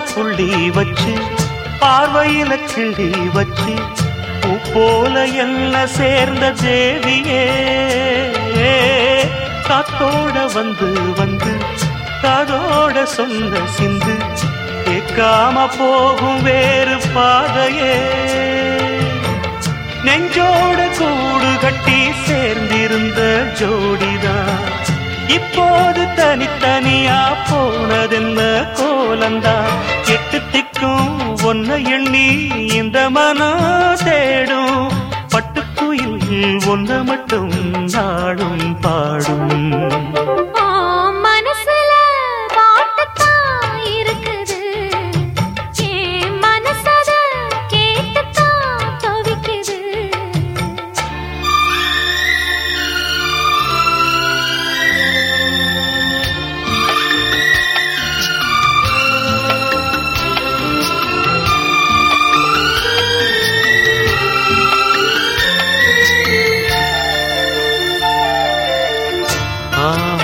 புள்ளி வச்சு பார்வையில கிள்ளி வச்சு போல என்ன சேர்ந்த தேவியே. காத்தோட வந்து வந்து காதோட சொந்த சிந்து கேட்காம போகும் வேறு பாதையே. நெஞ்சோட கூடு கட்டி சேர்ந்திருந்த ஜோடிதான். இப்போது தனித்தனியா போனதென்ன கோலந்தான் எட்டு திக்கும் ஒன்ன எண்ணி இந்த மனம் தேடும். பட்டுக்குயில் ஒன்ன மட்டும் நாடும் பாடும். Ah.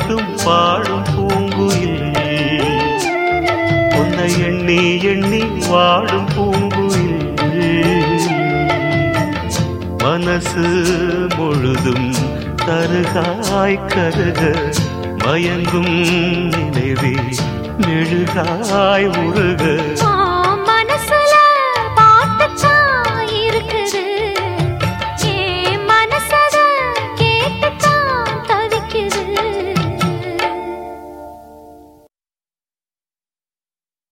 மட்டும் பாடும் பூங்குயில். உன்னை எண்ணி எண்ணி வாடும் பூங்குயில். மனசு முழுதும் தருகாய் கருக மயங்கும் நினைவே மெழுகாய் உருக.